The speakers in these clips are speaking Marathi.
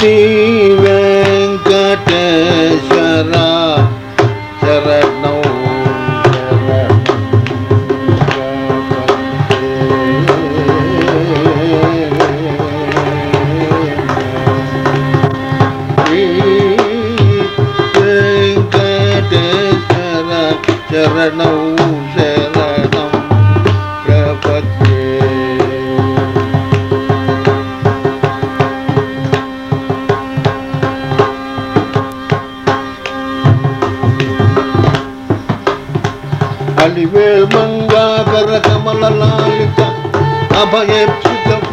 శ్రీ వెంకటేశ్వర శరణం వెంకటేశ్వర శరణం శరణం அடிவேல் மங்காகர கமல லாலித அபயப்சிதம்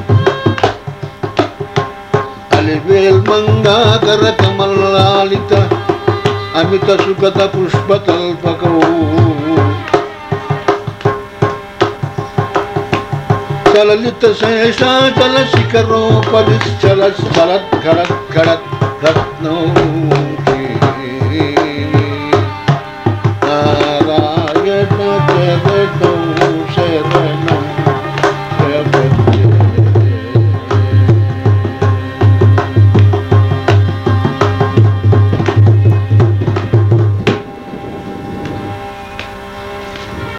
அலிவேல் மங்காகர கமல லாலித அமித சுகத புஷ்பதல்பகோ चललित शेषाचल शिखरोपरिश्चल स्मरत् खरत् खरत् रत्नो शरणं विषय